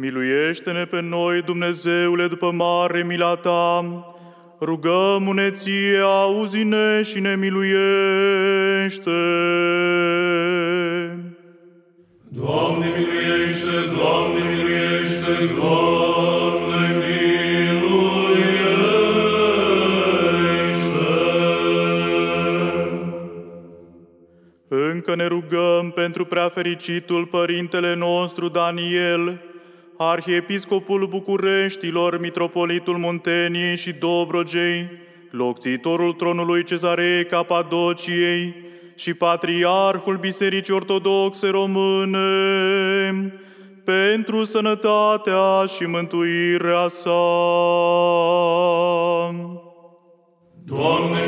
Miluiește-ne pe noi, Dumnezeule, după mare mila ta, rugăm-ne ție, auzi-ne și ne miluiește. Doamne miluiește, Doamne miluiește, Doamne miluiește! Încă ne rugăm pentru preafericitul Părintele nostru Daniel, Arhiepiscopul Bucureștilor, Mitropolitul Munteniei și Dobrogei, locțitorul tronului Cezarei Capadociei și Patriarhul Bisericii Ortodoxe Române, pentru sănătatea și mântuirea sa. Doamne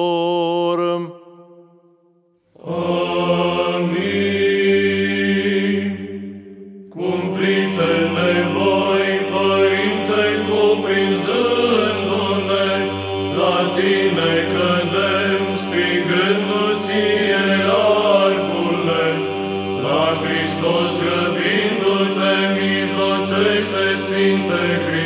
voi, Părinte, cuprinzându-ne, la Tine cădem, strigându-ți largule, la Hristos grăbindu-te, mijlocește Sfinte Hristos.